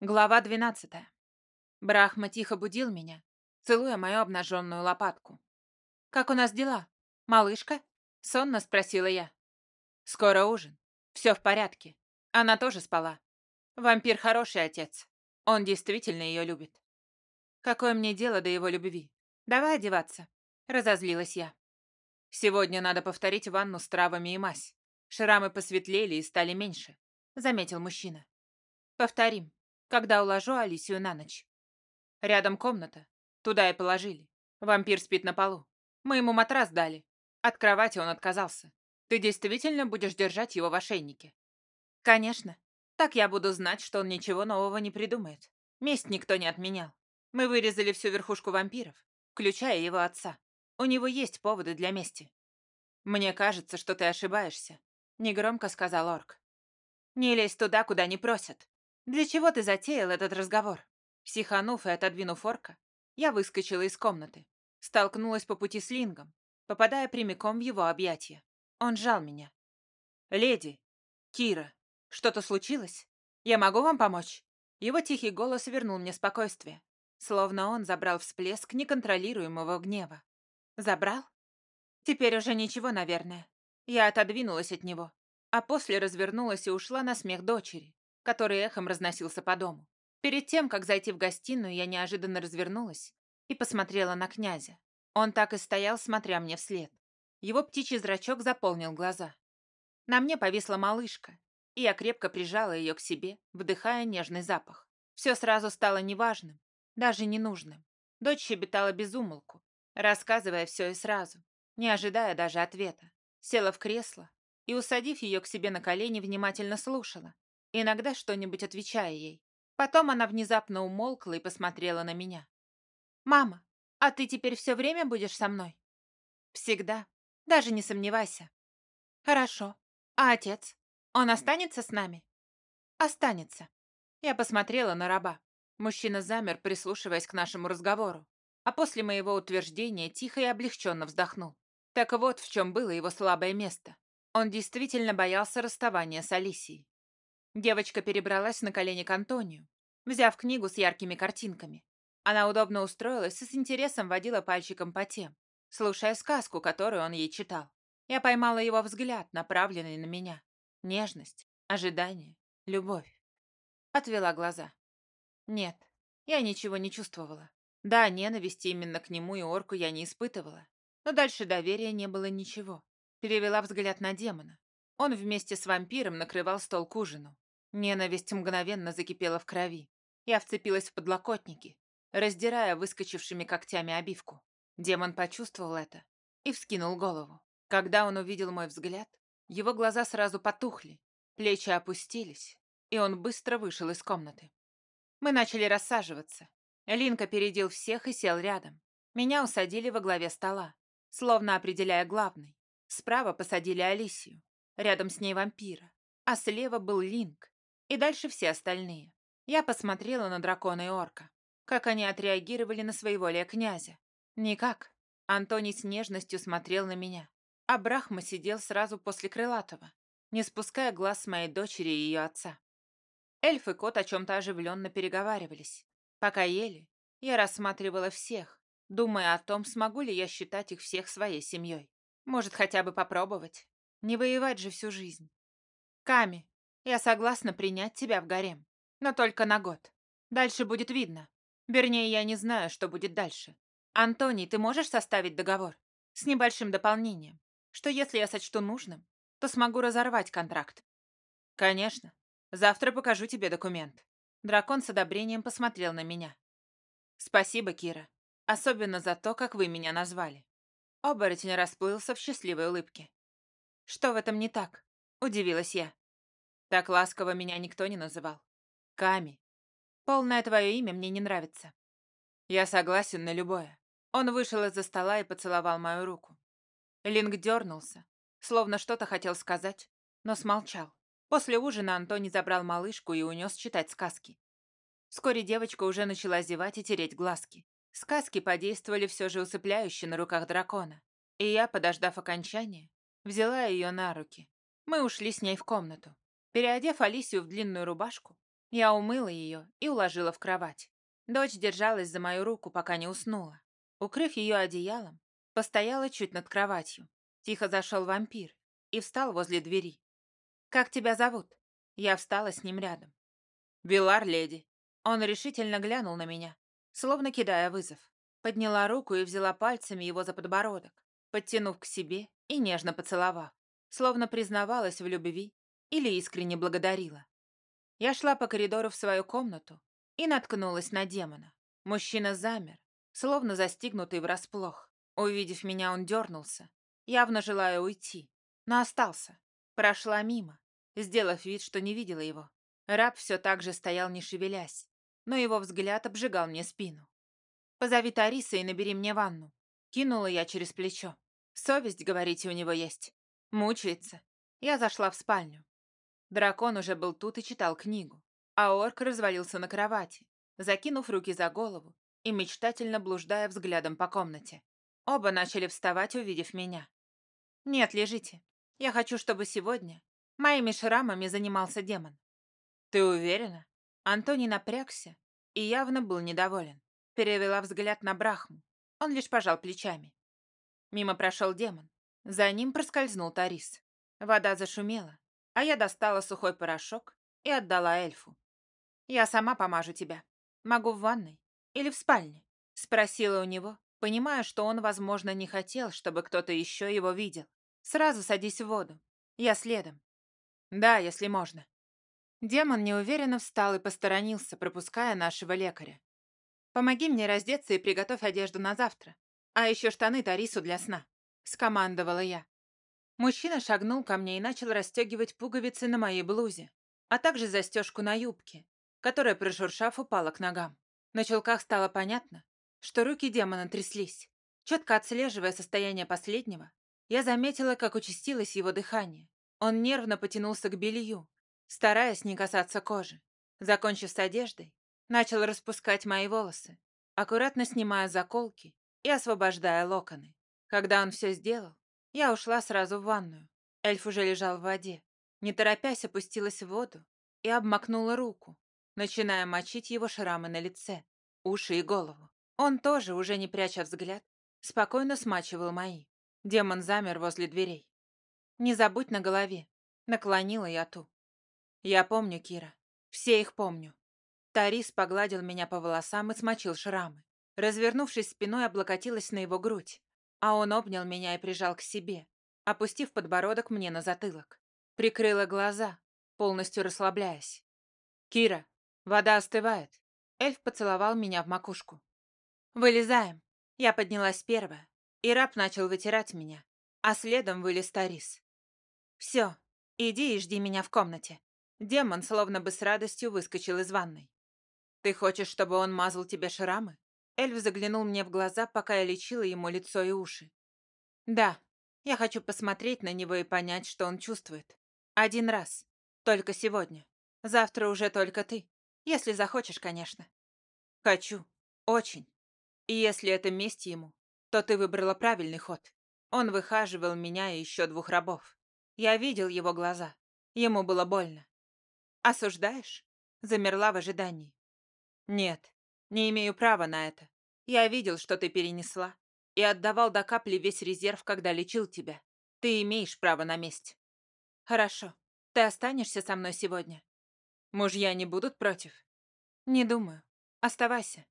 Глава двенадцатая. Брахма тихо будил меня, целуя мою обнаженную лопатку. «Как у нас дела? Малышка?» — сонно спросила я. «Скоро ужин. Все в порядке. Она тоже спала. Вампир хороший отец. Он действительно ее любит. Какое мне дело до его любви? Давай одеваться», — разозлилась я. «Сегодня надо повторить ванну с травами и мазь. Шрамы посветлели и стали меньше», — заметил мужчина. «Повторим», когда уложу Алисию на ночь. Рядом комната. Туда и положили. Вампир спит на полу. Мы ему матрас дали. От кровати он отказался. Ты действительно будешь держать его в ошейнике? Конечно. Так я буду знать, что он ничего нового не придумает. Месть никто не отменял. Мы вырезали всю верхушку вампиров, включая его отца. У него есть поводы для мести. Мне кажется, что ты ошибаешься, негромко сказал Орк. Не лезь туда, куда не просят. «Для чего ты затеял этот разговор?» Психанув и отодвинув орка, я выскочила из комнаты. Столкнулась по пути с Лингом, попадая прямиком в его объятия. Он жал меня. «Леди! Кира! Что-то случилось? Я могу вам помочь?» Его тихий голос вернул мне спокойствие, словно он забрал всплеск неконтролируемого гнева. «Забрал?» «Теперь уже ничего, наверное». Я отодвинулась от него, а после развернулась и ушла на смех дочери, который эхом разносился по дому. Перед тем, как зайти в гостиную, я неожиданно развернулась и посмотрела на князя. Он так и стоял, смотря мне вслед. Его птичий зрачок заполнил глаза. На мне повисла малышка, и я крепко прижала ее к себе, вдыхая нежный запах. Все сразу стало неважным, даже ненужным. Дочь щебетала без умолку, рассказывая все и сразу, не ожидая даже ответа. Села в кресло и, усадив ее к себе на колени, внимательно слушала, иногда что-нибудь отвечая ей. Потом она внезапно умолкла и посмотрела на меня. «Мама, а ты теперь все время будешь со мной?» «Всегда. Даже не сомневайся». «Хорошо. А отец? Он останется с нами?» «Останется». Я посмотрела на раба. Мужчина замер, прислушиваясь к нашему разговору, а после моего утверждения тихо и облегченно вздохнул. Так вот в чем было его слабое место. Он действительно боялся расставания с Алисией. Девочка перебралась на колени к Антонию, взяв книгу с яркими картинками. Она удобно устроилась и с интересом водила пальчиком по тем, слушая сказку, которую он ей читал. Я поймала его взгляд, направленный на меня. Нежность, ожидание, любовь. Отвела глаза. Нет, я ничего не чувствовала. Да, ненависти именно к нему и орку я не испытывала. Но дальше доверия не было ничего. Перевела взгляд на демона. Он вместе с вампиром накрывал стол к ужину. Ненависть мгновенно закипела в крови. Я вцепилась в подлокотники, раздирая выскочившими когтями обивку. Демон почувствовал это и вскинул голову. Когда он увидел мой взгляд, его глаза сразу потухли, плечи опустились, и он быстро вышел из комнаты. Мы начали рассаживаться. Линк опередил всех и сел рядом. Меня усадили во главе стола, словно определяя главный. Справа посадили Алисию. Рядом с ней вампира. А слева был Линк. И дальше все остальные. Я посмотрела на дракона и орка. Как они отреагировали на своеволие князя. Никак. Антоний с нежностью смотрел на меня. А Брахма сидел сразу после Крылатого, не спуская глаз с моей дочери и ее отца. Эльф и кот о чем-то оживленно переговаривались. Пока ели, я рассматривала всех, думая о том, смогу ли я считать их всех своей семьей. Может, хотя бы попробовать. Не воевать же всю жизнь. Ками, я согласна принять тебя в гарем, но только на год. Дальше будет видно. Вернее, я не знаю, что будет дальше. Антоний, ты можешь составить договор? С небольшим дополнением, что если я сочту нужным, то смогу разорвать контракт. Конечно. Завтра покажу тебе документ. Дракон с одобрением посмотрел на меня. Спасибо, Кира. Особенно за то, как вы меня назвали. Оборотень расплылся в счастливой улыбке. «Что в этом не так?» — удивилась я. Так ласково меня никто не называл. Ками. Полное твое имя мне не нравится. Я согласен на любое. Он вышел из-за стола и поцеловал мою руку. Линк дернулся, словно что-то хотел сказать, но смолчал. После ужина Антони забрал малышку и унес читать сказки. Вскоре девочка уже начала зевать и тереть глазки. Сказки подействовали все же усыпляюще на руках дракона. И я, подождав окончания, Взяла ее на руки. Мы ушли с ней в комнату. Переодев Алисию в длинную рубашку, Я умыла ее и уложила в кровать. Дочь держалась за мою руку, пока не уснула. Укрыв ее одеялом, постояла чуть над кроватью. Тихо зашел вампир и встал возле двери. «Как тебя зовут?» Я встала с ним рядом. «Вилар, леди». Он решительно глянул на меня, словно кидая вызов. Подняла руку и взяла пальцами его за подбородок, подтянув к себе и нежно поцеловав, словно признавалась в любви или искренне благодарила. Я шла по коридору в свою комнату и наткнулась на демона. Мужчина замер, словно застигнутый врасплох. Увидев меня, он дернулся, явно желая уйти, но остался. Прошла мимо, сделав вид, что не видела его. Раб все так же стоял, не шевелясь, но его взгляд обжигал мне спину. «Позови Тариса и набери мне ванну». Кинула я через плечо. Совесть, говорите, у него есть. Мучается. Я зашла в спальню. Дракон уже был тут и читал книгу, а орк развалился на кровати, закинув руки за голову и мечтательно блуждая взглядом по комнате. Оба начали вставать, увидев меня. «Нет, лежите. Я хочу, чтобы сегодня моими шрамами занимался демон». «Ты уверена?» Антоний напрягся и явно был недоволен. Перевела взгляд на Брахму. Он лишь пожал плечами. Мимо прошел демон. За ним проскользнул Тарис. Вода зашумела, а я достала сухой порошок и отдала эльфу. «Я сама помажу тебя. Могу в ванной или в спальне?» Спросила у него, понимая, что он, возможно, не хотел, чтобы кто-то еще его видел. «Сразу садись в воду. Я следом». «Да, если можно». Демон неуверенно встал и посторонился, пропуская нашего лекаря. «Помоги мне раздеться и приготовь одежду на завтра. А еще штаны Тарису для сна», — скомандовала я. Мужчина шагнул ко мне и начал расстегивать пуговицы на моей блузе, а также застежку на юбке, которая, прошуршав, упала к ногам. На чулках стало понятно, что руки демона тряслись. Четко отслеживая состояние последнего, я заметила, как участилось его дыхание. Он нервно потянулся к белью, стараясь не касаться кожи. Закончив с одеждой, начал распускать мои волосы, аккуратно снимая заколки и освобождая локоны. Когда он все сделал, я ушла сразу в ванную. Эльф уже лежал в воде. Не торопясь, опустилась в воду и обмакнула руку, начиная мочить его шрамы на лице, уши и голову. Он тоже, уже не пряча взгляд, спокойно смачивал мои. Демон замер возле дверей. «Не забудь на голове», — наклонила я ту. «Я помню, Кира. Все их помню». Тарис погладил меня по волосам и смочил шрамы. Развернувшись спиной, облокотилась на его грудь, а он обнял меня и прижал к себе, опустив подбородок мне на затылок. Прикрыла глаза, полностью расслабляясь. «Кира, вода остывает». Эльф поцеловал меня в макушку. «Вылезаем». Я поднялась первая, и раб начал вытирать меня, а следом вылез Тарис. «Все, иди и жди меня в комнате». Демон словно бы с радостью выскочил из ванной. «Ты хочешь, чтобы он мазал тебе шрамы?» Эльф заглянул мне в глаза, пока я лечила ему лицо и уши. «Да, я хочу посмотреть на него и понять, что он чувствует. Один раз. Только сегодня. Завтра уже только ты. Если захочешь, конечно». «Хочу. Очень. И если это месть ему, то ты выбрала правильный ход. Он выхаживал меня и еще двух рабов. Я видел его глаза. Ему было больно. Осуждаешь?» Замерла в ожидании. «Нет, не имею права на это. Я видел, что ты перенесла, и отдавал до капли весь резерв, когда лечил тебя. Ты имеешь право на месть. Хорошо. Ты останешься со мной сегодня? Мужья не будут против? Не думаю. Оставайся.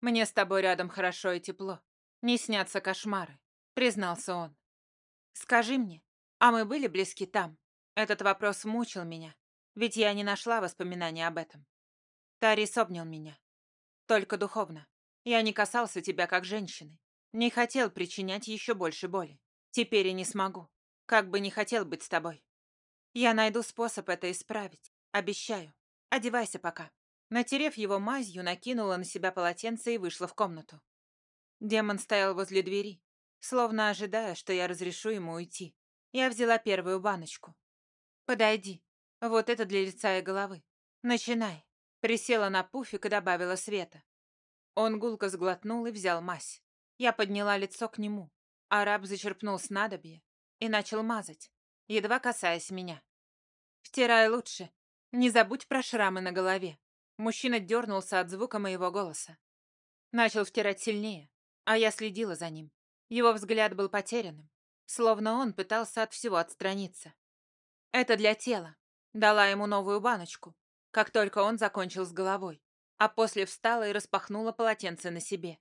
Мне с тобой рядом хорошо и тепло. Не снятся кошмары, признался он. Скажи мне, а мы были близки там? Этот вопрос мучил меня, ведь я не нашла воспоминаний об этом. Тарис обнял меня. Только духовно. Я не касался тебя как женщины. Не хотел причинять еще больше боли. Теперь и не смогу. Как бы не хотел быть с тобой. Я найду способ это исправить. Обещаю. Одевайся пока. Натерев его мазью, накинула на себя полотенце и вышла в комнату. Демон стоял возле двери, словно ожидая, что я разрешу ему уйти. Я взяла первую баночку. «Подойди. Вот это для лица и головы. Начинай». Присела на пуфик и добавила света. Он гулко сглотнул и взял мазь. Я подняла лицо к нему. Араб зачерпнул снадобье и начал мазать, едва касаясь меня. «Втирай лучше. Не забудь про шрамы на голове. Мужчина дернулся от звука моего голоса. Начал втирать сильнее, а я следила за ним. Его взгляд был потерянным, словно он пытался от всего отстраниться. Это для тела. Дала ему новую баночку, как только он закончил с головой, а после встала и распахнула полотенце на себе.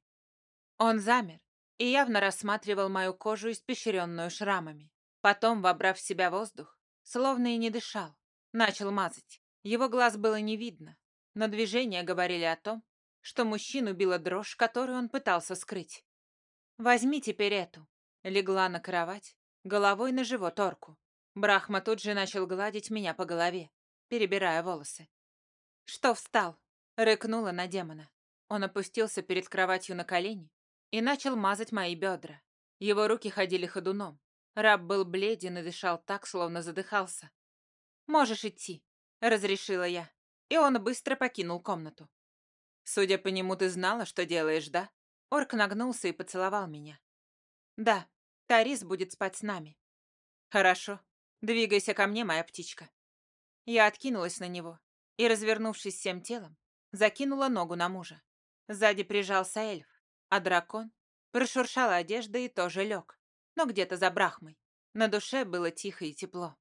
Он замер и явно рассматривал мою кожу, испещренную шрамами. Потом, вобрав в себя воздух, словно и не дышал, начал мазать. Его глаз было не видно, но движения говорили о том, что мужчину била дрожь, которую он пытался скрыть. «Возьми теперь эту». Легла на кровать, головой на живот орку. Брахма тут же начал гладить меня по голове, перебирая волосы. «Что встал?» — рыкнула на демона. Он опустился перед кроватью на колени и начал мазать мои бедра. Его руки ходили ходуном. Раб был бледен и дышал так, словно задыхался. «Можешь идти», — разрешила я, и он быстро покинул комнату. «Судя по нему, ты знала, что делаешь, да?» Орк нагнулся и поцеловал меня. «Да, Тарис будет спать с нами». «Хорошо. Двигайся ко мне, моя птичка». Я откинулась на него и, развернувшись всем телом, закинула ногу на мужа. Сзади прижался эльф, а дракон прошуршал одеждой и тоже лег, но где-то за брахмой. На душе было тихо и тепло.